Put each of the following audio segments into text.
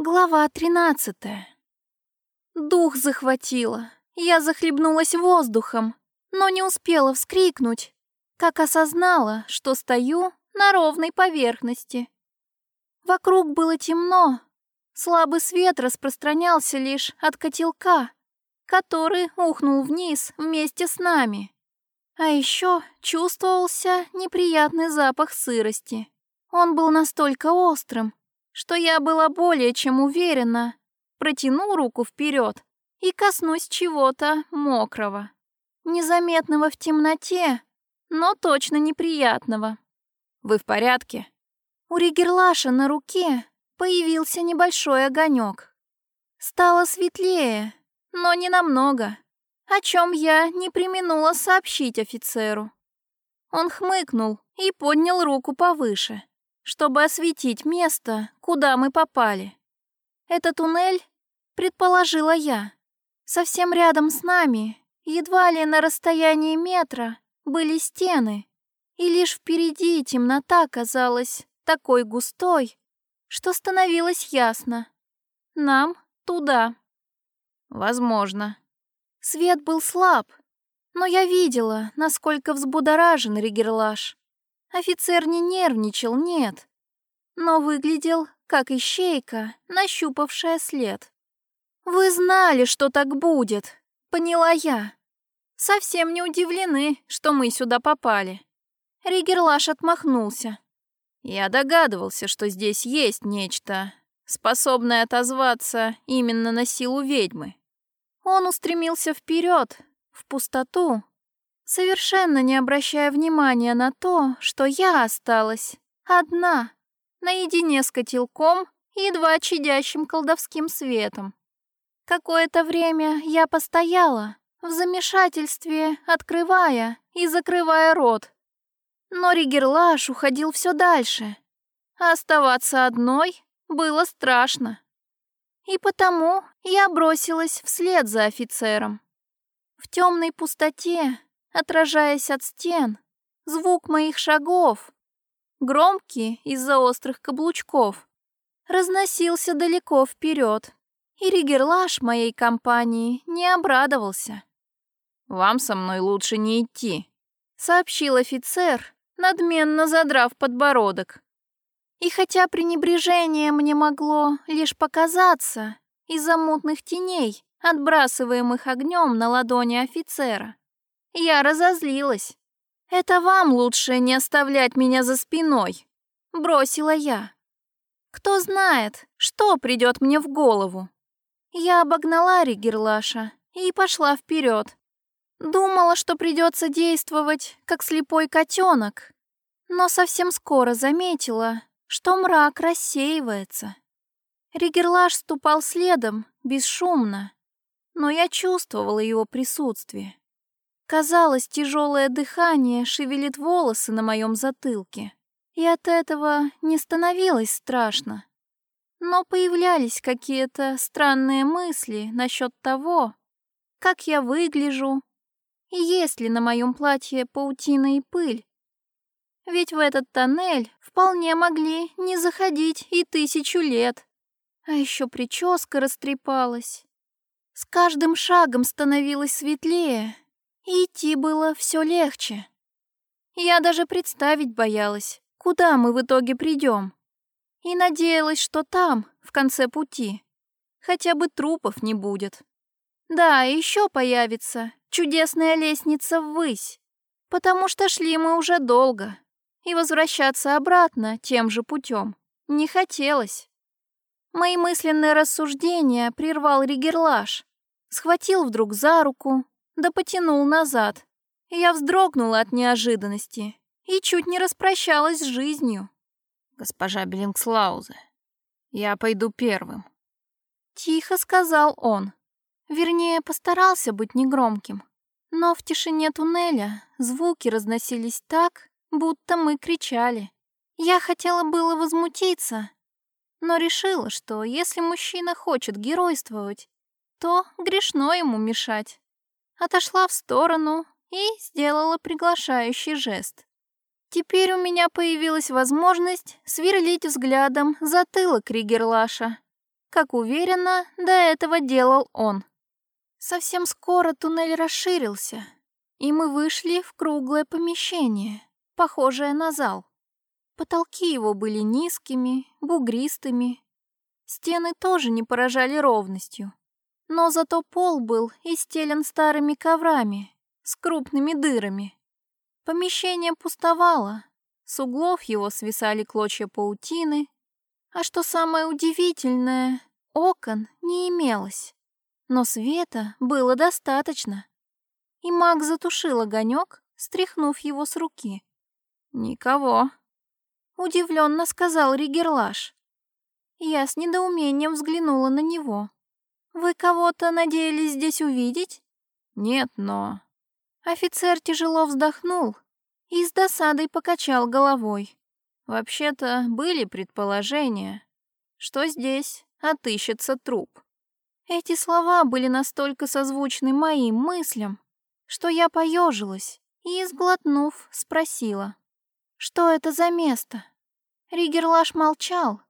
Глава тринадцатая. Дух захватило. Я захлебнулась воздухом, но не успела вскрикнуть, как осознала, что стою на ровной поверхности. Вокруг было темно. Слабый свет распространялся лишь от котелка, который ухнул вниз вместе с нами. А еще чувствовался неприятный запах сырости. Он был настолько острым, что я была более чем уверена. Протяну руку вперед и коснусь чего-то мокрого, незаметного в темноте, но точно неприятного. «Вы в порядке?» У Ригерлаша на руке появился небольшой огонек. Стало светлее, но не намного, о чем я не применула сообщить офицеру. Он хмыкнул и поднял руку повыше чтобы осветить место, куда мы попали. Это туннель, предположила я. Совсем рядом с нами, едва ли на расстоянии метра, были стены, и лишь впереди темнота казалась такой густой, что становилось ясно. Нам туда. Возможно. Свет был слаб, но я видела, насколько взбудоражен Ригерлаш. Офицер не нервничал, нет, но выглядел как ищейка, нащупавшая след. «Вы знали, что так будет», — поняла я. «Совсем не удивлены, что мы сюда попали». Ригерлаш отмахнулся. «Я догадывался, что здесь есть нечто, способное отозваться именно на силу ведьмы». Он устремился вперед, в пустоту, совершенно не обращая внимания на то, что я осталась одна, наедине с котелком и едва чадящим колдовским светом. Какое-то время я постояла, в замешательстве, открывая и закрывая рот. Но Ригерлаш уходил все дальше, а оставаться одной было страшно. И потому я бросилась вслед за офицером. В темной пустоте отражаясь от стен. Звук моих шагов, громкий из-за острых каблучков, разносился далеко вперед, и Ригерлаш моей компании не обрадовался. «Вам со мной лучше не идти», — сообщил офицер, надменно задрав подбородок. И хотя пренебрежение мне могло лишь показаться из-за мутных теней, отбрасываемых огнем на ладони офицера, я разозлилась. «Это вам лучше не оставлять меня за спиной», — бросила я. «Кто знает, что придет мне в голову». Я обогнала Ригерлаша и пошла вперед. Думала, что придется действовать, как слепой котенок, но совсем скоро заметила, что мрак рассеивается. Ригерлаш ступал следом, бесшумно, но я чувствовала его присутствие. Казалось, тяжелое дыхание шевелит волосы на моем затылке, и от этого не становилось страшно. Но появлялись какие-то странные мысли насчет того, как я выгляжу, и есть ли на моем платье паутина и пыль. Ведь в этот тоннель вполне могли не заходить и тысячу лет. А еще прическа растрепалась. С каждым шагом становилось светлее, идти было все легче. Я даже представить боялась, куда мы в итоге придем. И надеялась, что там, в конце пути, хотя бы трупов не будет. Да, еще появится чудесная лестница ввысь, потому что шли мы уже долго, и возвращаться обратно тем же путем не хотелось. Мои мысленные рассуждения прервал Ригерлаш, схватил вдруг за руку да потянул назад. Я вздрогнула от неожиданности и чуть не распрощалась с жизнью. «Госпожа Беллингслаузе, я пойду первым», — тихо сказал он. Вернее, постарался быть негромким. Но в тишине туннеля звуки разносились так, будто мы кричали. Я хотела было возмутиться, но решила, что если мужчина хочет геройствовать, то грешно ему мешать отошла в сторону и сделала приглашающий жест. Теперь у меня появилась возможность сверлить взглядом затылок Ригерлаша. как уверенно до этого делал он. Совсем скоро туннель расширился, и мы вышли в круглое помещение, похожее на зал. Потолки его были низкими, бугристыми. Стены тоже не поражали ровностью. Но зато пол был истелен старыми коврами с крупными дырами. Помещение пустовало, с углов его свисали клочья паутины, а что самое удивительное, окон не имелось. Но света было достаточно. И маг затушил огонек, стряхнув его с руки. «Никого», — удивленно сказал Ригерлаш. Я с недоумением взглянула на него. «Вы кого-то надеялись здесь увидеть?» «Нет, но...» Офицер тяжело вздохнул и с досадой покачал головой. Вообще-то были предположения, что здесь отыщется труп. Эти слова были настолько созвучны моим мыслям, что я поежилась и, сглотнув, спросила, что это за место. Ригерлаш молчал,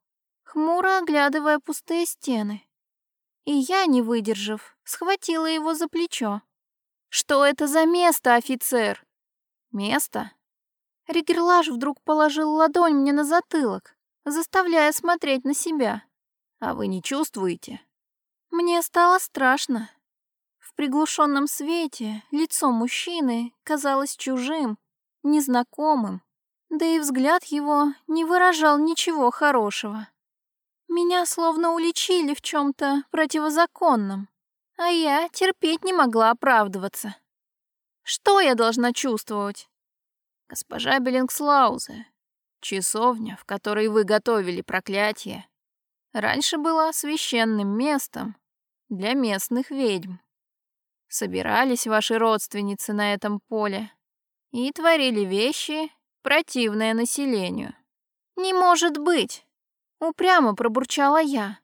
хмуро оглядывая пустые стены. И я, не выдержав, схватила его за плечо. «Что это за место, офицер?» «Место?» Ригерлаш вдруг положил ладонь мне на затылок, заставляя смотреть на себя. «А вы не чувствуете?» Мне стало страшно. В приглушенном свете лицо мужчины казалось чужим, незнакомым, да и взгляд его не выражал ничего хорошего. Меня словно уличили в чем-то противозаконном, а я терпеть не могла оправдываться. Что я должна чувствовать? Госпожа Беллингслаузе, часовня, в которой вы готовили проклятие, раньше была священным местом для местных ведьм. Собирались ваши родственницы на этом поле и творили вещи, противные населению. «Не может быть!» — упрямо пробурчала я,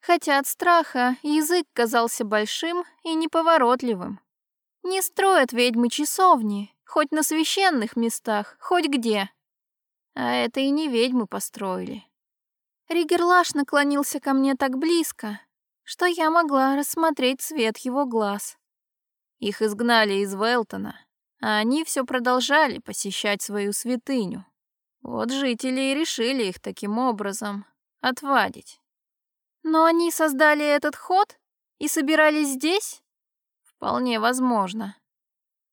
хотя от страха язык казался большим и неповоротливым. Не строят ведьмы часовни, хоть на священных местах, хоть где. А это и не ведьмы построили. Ригерлаш наклонился ко мне так близко, что я могла рассмотреть цвет его глаз. Их изгнали из Велтона, а они все продолжали посещать свою святыню. Вот жители и решили их таким образом отвадить. Но они создали этот ход и собирались здесь? Вполне возможно.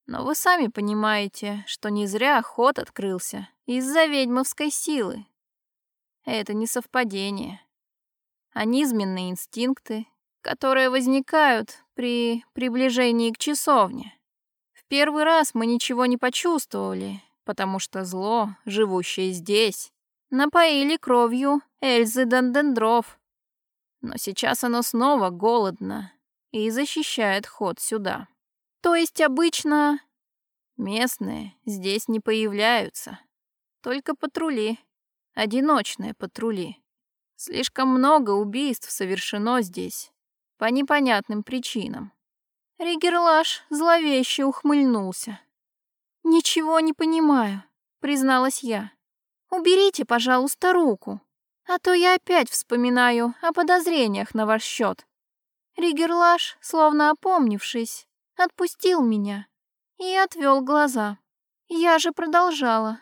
Но вы сами понимаете, что не зря ход открылся из-за ведьмовской силы. Это не совпадение, а низменные инстинкты, которые возникают при приближении к часовне. В первый раз мы ничего не почувствовали, потому что зло, живущее здесь, напоили кровью Эльзы Дендендров. Но сейчас оно снова голодно и защищает ход сюда. То есть обычно местные здесь не появляются. Только патрули, одиночные патрули. Слишком много убийств совершено здесь по непонятным причинам. Ригерлаш зловеще ухмыльнулся. «Ничего не понимаю», — призналась я. «Уберите, пожалуйста, руку, а то я опять вспоминаю о подозрениях на ваш счет. Ригерлаш, словно опомнившись, отпустил меня и отвел глаза. Я же продолжала.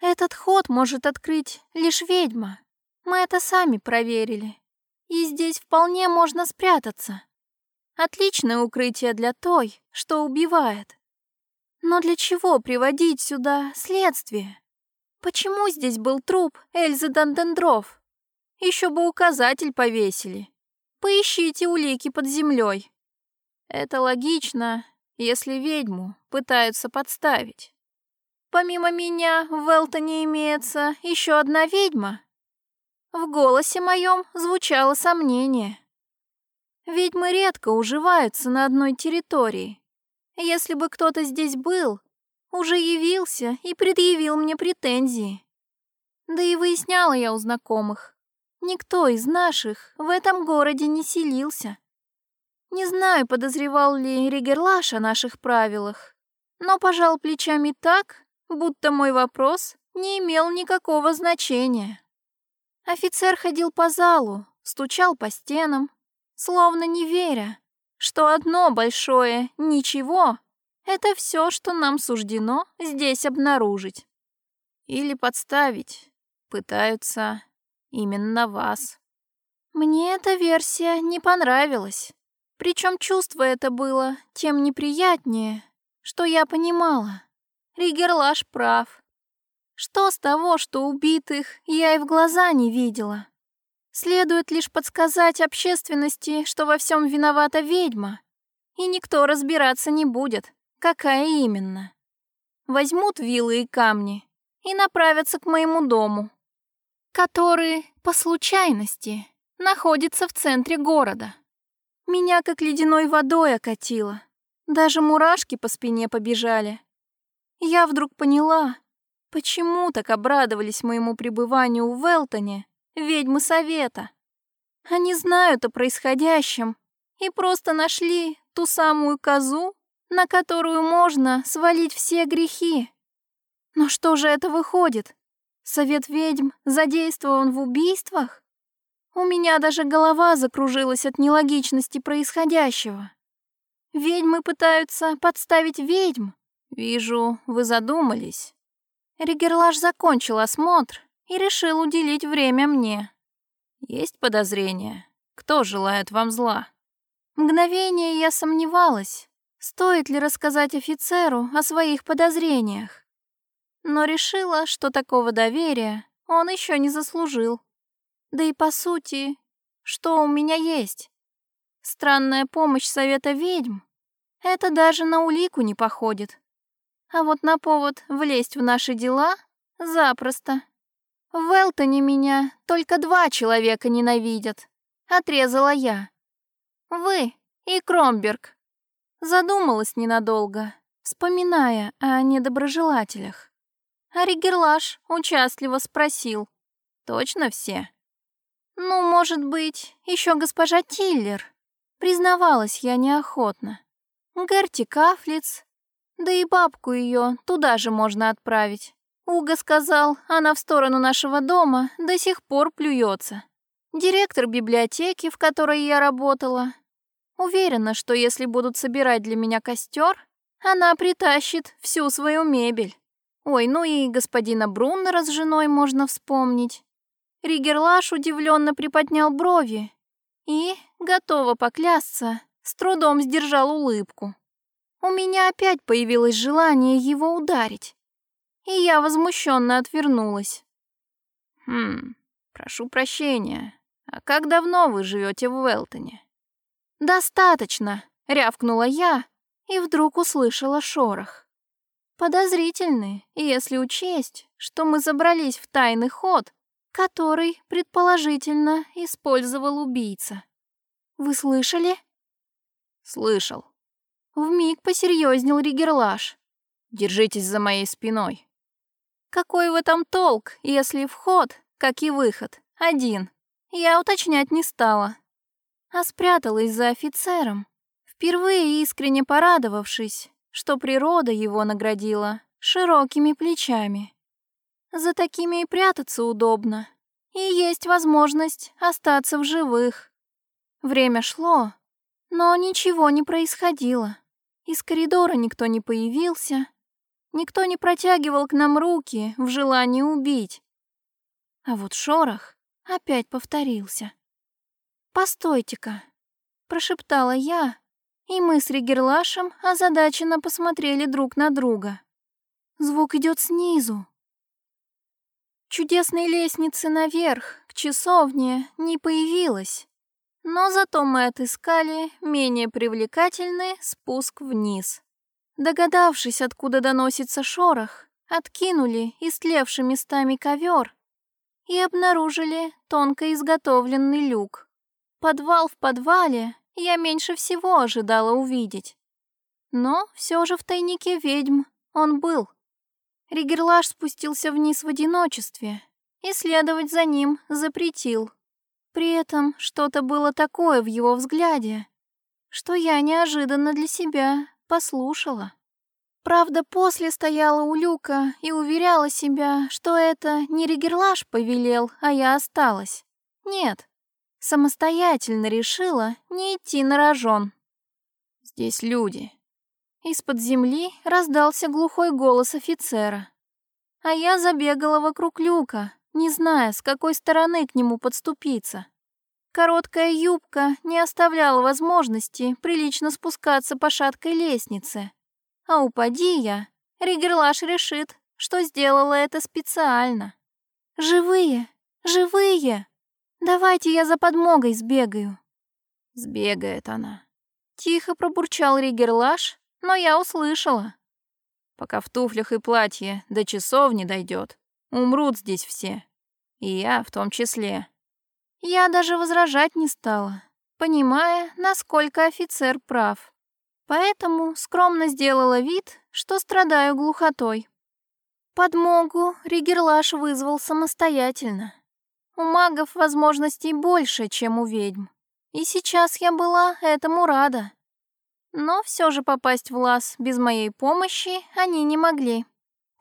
Этот ход может открыть лишь ведьма. Мы это сами проверили. И здесь вполне можно спрятаться. Отличное укрытие для той, что убивает. Но для чего приводить сюда следствие? Почему здесь был труп Эльзы Дандендров? Еще бы указатель повесили. Поищите улики под землей. Это логично, если ведьму пытаются подставить. Помимо меня в Велтоне имеется еще одна ведьма. В голосе моем звучало сомнение. Ведьмы редко уживаются на одной территории. Если бы кто-то здесь был, уже явился и предъявил мне претензии. Да и выясняла я у знакомых. Никто из наших в этом городе не селился. Не знаю, подозревал ли Ригерлаш о наших правилах, но пожал плечами так, будто мой вопрос не имел никакого значения. Офицер ходил по залу, стучал по стенам, словно не веря, что одно большое «ничего» — это все, что нам суждено здесь обнаружить. Или подставить пытаются именно вас. Мне эта версия не понравилась. Причем чувство это было тем неприятнее, что я понимала. Ригерлаш прав. Что с того, что убитых я и в глаза не видела? Следует лишь подсказать общественности, что во всем виновата ведьма, и никто разбираться не будет, какая именно. Возьмут вилы и камни и направятся к моему дому, который, по случайности, находится в центре города. Меня как ледяной водой окатило, даже мурашки по спине побежали. Я вдруг поняла, почему так обрадовались моему пребыванию в Велтоне ведьмы Совета. Они знают о происходящем и просто нашли ту самую козу, на которую можно свалить все грехи. Но что же это выходит? Совет ведьм задействован в убийствах? У меня даже голова закружилась от нелогичности происходящего. Ведьмы пытаются подставить ведьм. Вижу, вы задумались. Ригерлаш закончил осмотр и решил уделить время мне. Есть подозрения, кто желает вам зла? Мгновение я сомневалась, стоит ли рассказать офицеру о своих подозрениях. Но решила, что такого доверия он еще не заслужил. Да и по сути, что у меня есть? Странная помощь совета ведьм. Это даже на улику не походит. А вот на повод влезть в наши дела — запросто. В Элтоне меня только два человека ненавидят. Отрезала я. Вы и Кромберг. Задумалась ненадолго, вспоминая о недоброжелателях. А Ригерлаш участливо спросил. Точно все? Ну, может быть, еще госпожа Тиллер. Признавалась я неохотно. Герти Кафлиц. Да и бабку ее туда же можно отправить. Уга сказал, она в сторону нашего дома до сих пор плюется. Директор библиотеки, в которой я работала. Уверена, что если будут собирать для меня костер, она притащит всю свою мебель. Ой, ну и господина Бруннера с женой можно вспомнить. Ригерлаш удивленно приподнял брови и, готова поклясться, с трудом сдержал улыбку. У меня опять появилось желание его ударить и я возмущенно отвернулась. «Хм, прошу прощения, а как давно вы живете в Велтоне?» «Достаточно», — рявкнула я и вдруг услышала шорох. Подозрительный, если учесть, что мы забрались в тайный ход, который, предположительно, использовал убийца. «Вы слышали?» «Слышал». Вмиг посерьезнел Ригерлаш. «Держитесь за моей спиной. Какой в этом толк, если вход, как и выход, один? Я уточнять не стала, а спряталась за офицером, впервые искренне порадовавшись, что природа его наградила широкими плечами. За такими и прятаться удобно, и есть возможность остаться в живых. Время шло, но ничего не происходило. Из коридора никто не появился, Никто не протягивал к нам руки в желании убить. А вот шорох опять повторился. «Постойте-ка», — прошептала я, и мы с Ригерлашем озадаченно посмотрели друг на друга. Звук идет снизу. Чудесной лестницы наверх, к часовне, не появилось, но зато мы отыскали менее привлекательный спуск вниз. Догадавшись, откуда доносится шорох, откинули истлевший местами ковер и обнаружили тонко изготовленный люк. Подвал в подвале я меньше всего ожидала увидеть. Но все же в тайнике ведьм он был. Ригерлаш спустился вниз в одиночестве и следовать за ним запретил. При этом что-то было такое в его взгляде, что я неожиданно для себя послушала. Правда, после стояла у люка и уверяла себя, что это не Ригерлаш повелел, а я осталась. Нет, Самостоятельно решила не идти на рожон. «Здесь люди». Из-под земли раздался глухой голос офицера. А я забегала вокруг люка, не зная, с какой стороны к нему подступиться. Короткая юбка не оставляла возможности прилично спускаться по шаткой лестнице. А упади я, Ригерлаш решит, что сделала это специально. «Живые! Живые! Давайте я за подмогой сбегаю!» Сбегает она. Тихо пробурчал Ригерлаш, но я услышала. Пока в туфлях и платье до часов не дойдет, умрут здесь все. И я в том числе. Я даже возражать не стала, понимая, насколько офицер прав. Поэтому скромно сделала вид, что страдаю глухотой. Подмогу Ригерлаш вызвал самостоятельно. У магов возможностей больше, чем у ведьм. И сейчас я была этому рада. Но все же попасть в лаз без моей помощи они не могли.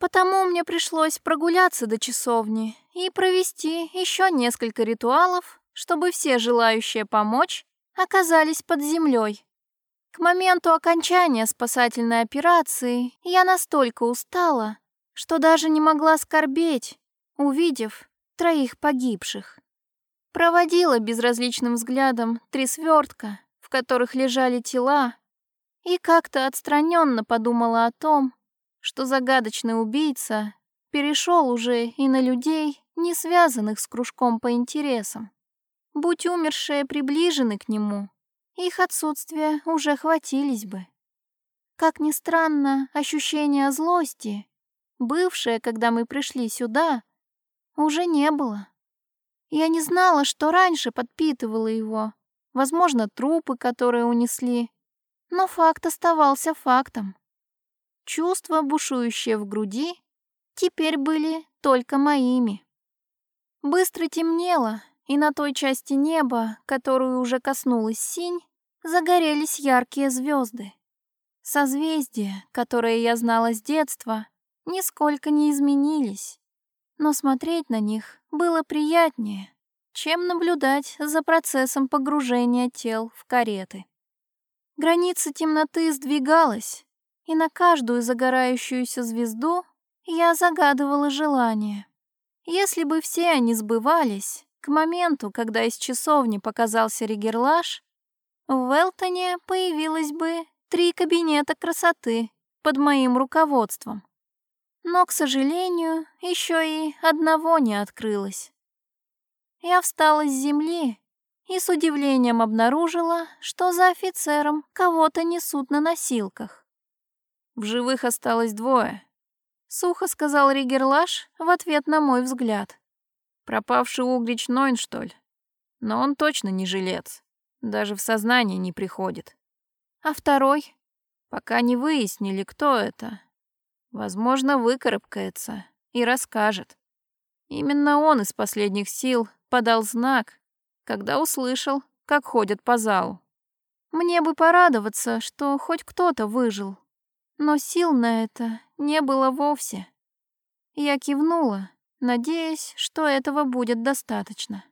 Потому мне пришлось прогуляться до часовни и провести еще несколько ритуалов, чтобы все желающие помочь оказались под землей. К моменту окончания спасательной операции я настолько устала, что даже не могла скорбеть, увидев троих погибших. Проводила безразличным взглядом три свертка, в которых лежали тела, и как-то отстраненно подумала о том, что загадочный убийца перешел уже и на людей, не связанных с кружком по интересам. Будь умершие приближены к нему, их отсутствия уже хватились бы. Как ни странно, ощущение злости, бывшее, когда мы пришли сюда, уже не было. Я не знала, что раньше подпитывало его. Возможно, трупы, которые унесли, но факт оставался фактом. Чувства, бушующие в груди, теперь были только моими. Быстро темнело, и на той части неба, которую уже коснулась синь, загорелись яркие звезды. Созвездия, которые я знала с детства, нисколько не изменились, но смотреть на них было приятнее, чем наблюдать за процессом погружения тел в кареты. Граница темноты сдвигалась, и на каждую загорающуюся звезду я загадывала желание. Если бы все они сбывались, к моменту, когда из часовни показался Ригерлаш, в Велтоне появилось бы три кабинета красоты под моим руководством. Но, к сожалению, еще и одного не открылось. Я встала с земли и с удивлением обнаружила, что за офицером кого-то несут на носилках. В живых осталось двое, сухо сказал Ригерлаш в ответ на мой взгляд. Пропавший Угрич Нойн, что ли? Но он точно не жилец, даже в сознание не приходит. А второй? Пока не выяснили, кто это. Возможно, выкарабкается и расскажет. Именно он из последних сил подал знак, когда услышал, как ходят по залу. Мне бы порадоваться, что хоть кто-то выжил, но сил на это не было вовсе. Я кивнула, надеясь, что этого будет достаточно.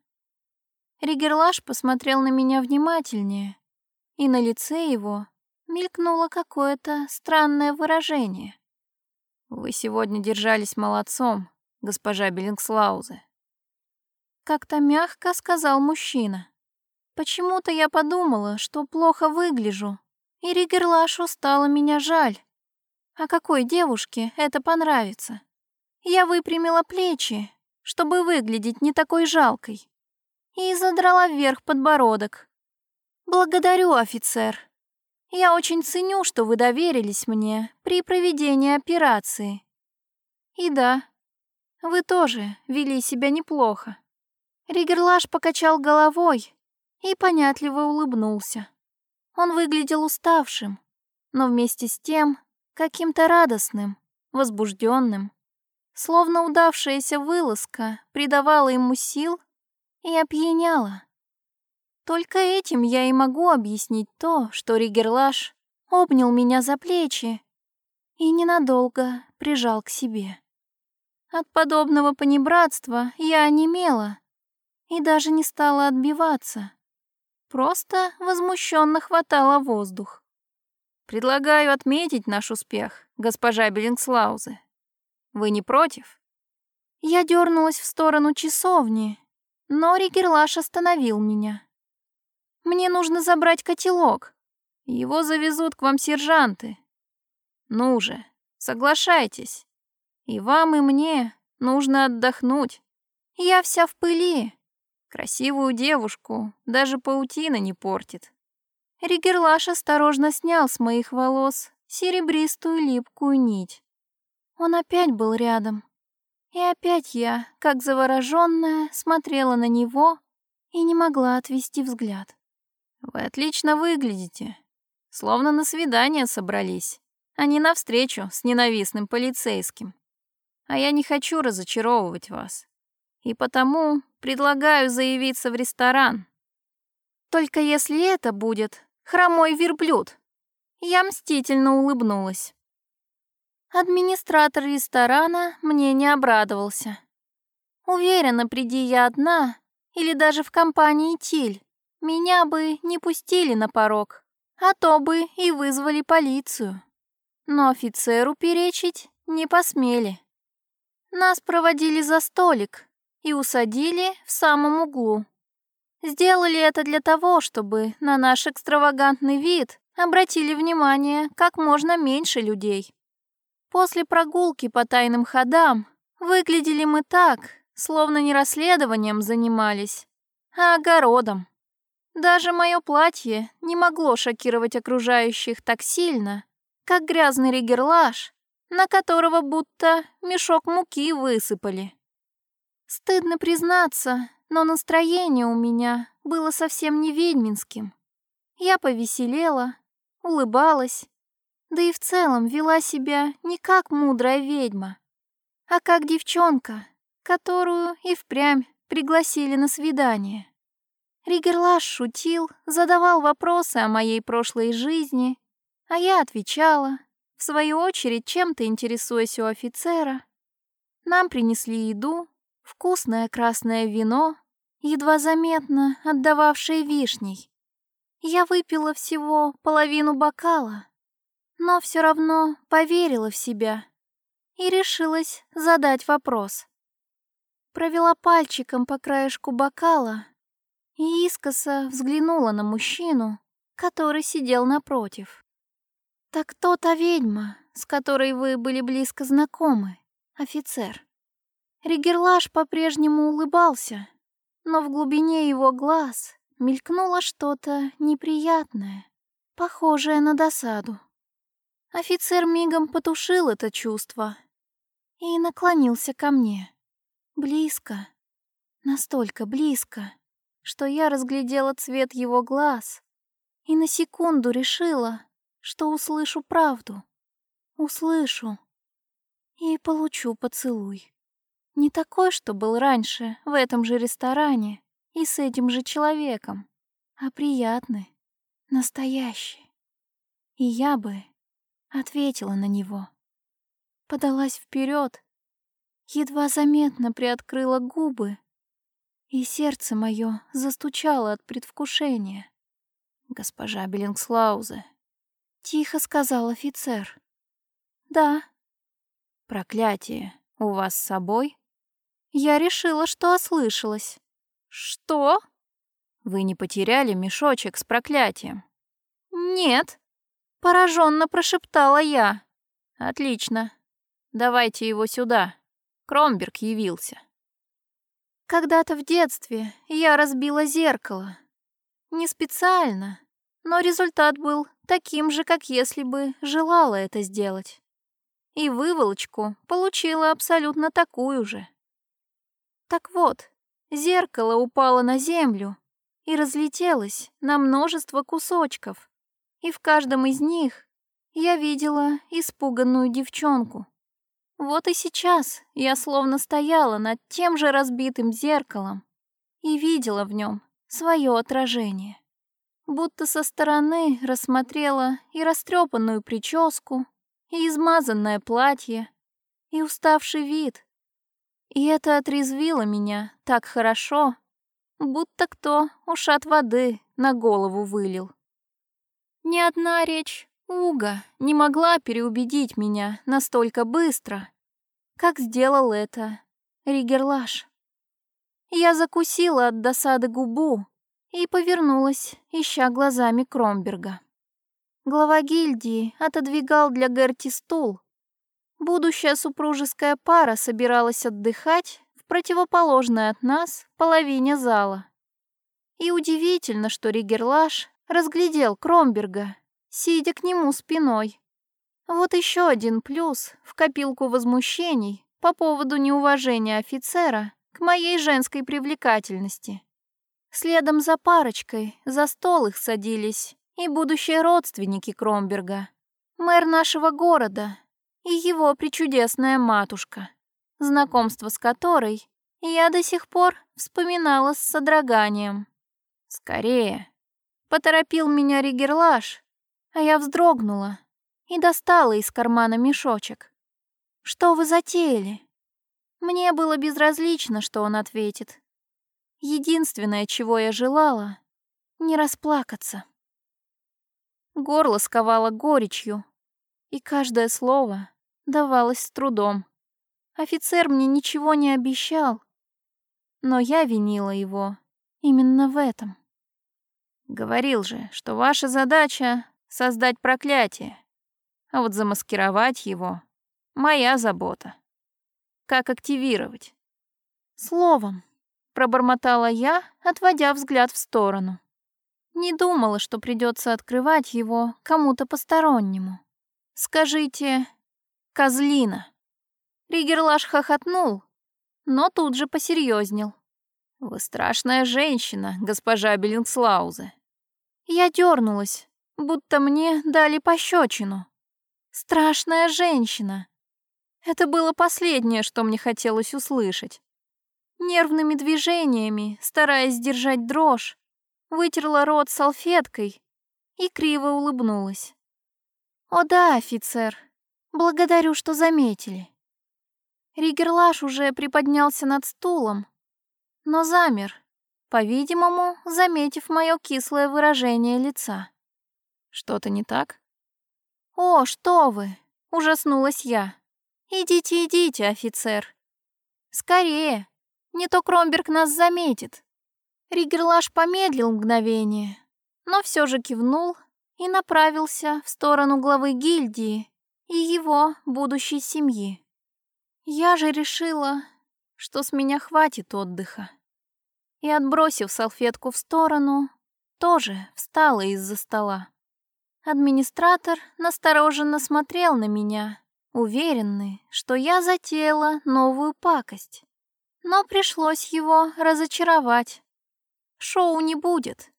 Ригерлаш посмотрел на меня внимательнее, и на лице его мелькнуло какое-то странное выражение. «Вы сегодня держались молодцом, госпожа Беллингслаузе», как-то мягко сказал мужчина. Почему-то я подумала, что плохо выгляжу, и Ригерлашу стало меня жаль. А какой девушке это понравится? Я выпрямила плечи, чтобы выглядеть не такой жалкой, и задрала вверх подбородок. «Благодарю, офицер. Я очень ценю, что вы доверились мне при проведении операции. И да, вы тоже вели себя неплохо. Ригерлаш покачал головой и понятливо улыбнулся. Он выглядел уставшим, но вместе с тем каким-то радостным, возбужденным, словно удавшаяся вылазка придавала ему сил и опьяняла. Только этим я и могу объяснить то, что Ригерлаш обнял меня за плечи и ненадолго прижал к себе. От подобного понебратства я онемела и даже не стала отбиваться. Просто возмущенно хватала воздух. «Предлагаю отметить наш успех, госпожа Беллингслаузе. Вы не против?» Я дернулась в сторону часовни, но Ригерлаш остановил меня. «Мне нужно забрать котелок. Его завезут к вам сержанты. Ну же, соглашайтесь. И вам, и мне нужно отдохнуть. Я вся в пыли. Красивую девушку даже паутина не портит». Ригерлаш осторожно снял с моих волос серебристую липкую нить. Он опять был рядом. И опять я, как заворожённая, смотрела на него и не могла отвести взгляд. «Вы отлично выглядите. Словно на свидание собрались, а не на встречу с ненавистным полицейским. А я не хочу разочаровывать вас. И потому предлагаю заявиться в ресторан. Только если это будет хромой верблюд». Я мстительно улыбнулась. Администратор ресторана мне не обрадовался. Уверена, приди я одна или даже в компании Тиль, меня бы не пустили на порог, а то бы и вызвали полицию. Но офицеру перечить не посмели. Нас проводили за столик и усадили в самом углу. Сделали это для того, чтобы на наш экстравагантный вид обратили внимание как можно меньше людей. После прогулки по тайным ходам выглядели мы так, словно не расследованием занимались, а огородом. Даже мое платье не могло шокировать окружающих так сильно, как грязный ригерлаж, на которого будто мешок муки высыпали. Стыдно признаться, но настроение у меня было совсем не ведьминским. Я повеселела, улыбалась да и в целом вела себя не как мудрая ведьма, а как девчонка, которую и впрямь пригласили на свидание. Ригерлаш шутил, задавал вопросы о моей прошлой жизни, а я отвечала, в свою очередь чем-то интересуясь у офицера. Нам принесли еду, вкусное красное вино, едва заметно отдававшее вишней. Я выпила всего половину бокала, но все равно поверила в себя и решилась задать вопрос. Провела пальчиком по краешку бокала и искоса взглянула на мужчину, который сидел напротив. «Так кто та ведьма, с которой вы были близко знакомы, офицер?» Ригерлаш по-прежнему улыбался, но в глубине его глаз мелькнуло что-то неприятное, похожее на досаду. Офицер мигом потушил это чувство и наклонился ко мне. Близко, настолько близко, что я разглядела цвет его глаз и на секунду решила, что услышу правду. Услышу и получу поцелуй. Не такой, что был раньше в этом же ресторане и с этим же человеком, а приятный, настоящий. И я бы ответила на него. Подалась вперед, едва заметно приоткрыла губы, и сердце мое застучало от предвкушения. «Госпожа Беллингслаузе», — тихо сказал офицер. «Да». «Проклятие у вас с собой?» Я решила, что ослышалась. «Что?» «Вы не потеряли мешочек с проклятием?» «Нет», Пораженно прошептала я. Отлично. Давайте его сюда. Кромберг явился. Когда-то в детстве я разбила зеркало. Не специально, но результат был таким же, как если бы желала это сделать. И выволочку получила абсолютно такую же. Так вот, зеркало упало на землю и разлетелось на множество кусочков и в каждом из них я видела испуганную девчонку. Вот и сейчас я словно стояла над тем же разбитым зеркалом и видела в нем свое отражение. Будто со стороны рассмотрела и растрепанную прическу, и измазанное платье, и уставший вид. И это отрезвило меня так хорошо, будто кто ушат воды на голову вылил. Ни одна речь Уга не могла переубедить меня настолько быстро, как сделал это Ригерлаш. Я закусила от досады губу и повернулась, ища глазами Кромберга. Глава гильдии отодвигал для Герти стул. Будущая супружеская пара собиралась отдыхать в противоположной от нас половине зала. И удивительно, что Ригерлаш разглядел Кромберга, сидя к нему спиной. Вот еще один плюс в копилку возмущений по поводу неуважения офицера к моей женской привлекательности. Следом за парочкой за стол их садились и будущие родственники Кромберга, мэр нашего города и его причудесная матушка, знакомство с которой я до сих пор вспоминала с содроганием. «Скорее!» — поторопил меня Ригерлаш, а я вздрогнула и достала из кармана мешочек. «Что вы затеяли?» Мне было безразлично, что он ответит. Единственное, чего я желала — не расплакаться. Горло сковало горечью, и каждое слово давалось с трудом. Офицер мне ничего не обещал, но я винила его именно в этом. Говорил же, что ваша задача — создать проклятие, а вот замаскировать его — моя забота. Как активировать? Словом, пробормотала я, отводя взгляд в сторону. Не думала, что придется открывать его кому-то постороннему. Скажите, козлина. Ригерлаш хохотнул, но тут же посерьезнел. Вы страшная женщина, госпожа Беллингслаузе. Я дернулась, будто мне дали пощечину. Страшная женщина. Это было последнее, что мне хотелось услышать. Нервными движениями, стараясь сдержать дрожь, вытерла рот салфеткой и криво улыбнулась. «О да, офицер, благодарю, что заметили». Ригерлаш уже приподнялся над стулом, но замер, по-видимому, заметив мое кислое выражение лица. «Что-то не так?» «О, что вы!» — ужаснулась я. «Идите, идите, офицер. Скорее, не то Кромберг нас заметит». Ригерлаш помедлил мгновение, но все же кивнул и направился в сторону главы гильдии и его будущей семьи. Я же решила, что с меня хватит отдыха. И, отбросив салфетку в сторону, тоже встала из-за стола. Администратор настороженно смотрел на меня, уверенный, что я затеяла новую пакость. Но пришлось его разочаровать. Шоу не будет.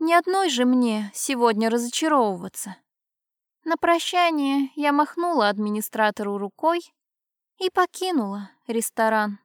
Ни одной же мне сегодня разочаровываться. На прощание я махнула администратору рукой и покинула ресторан.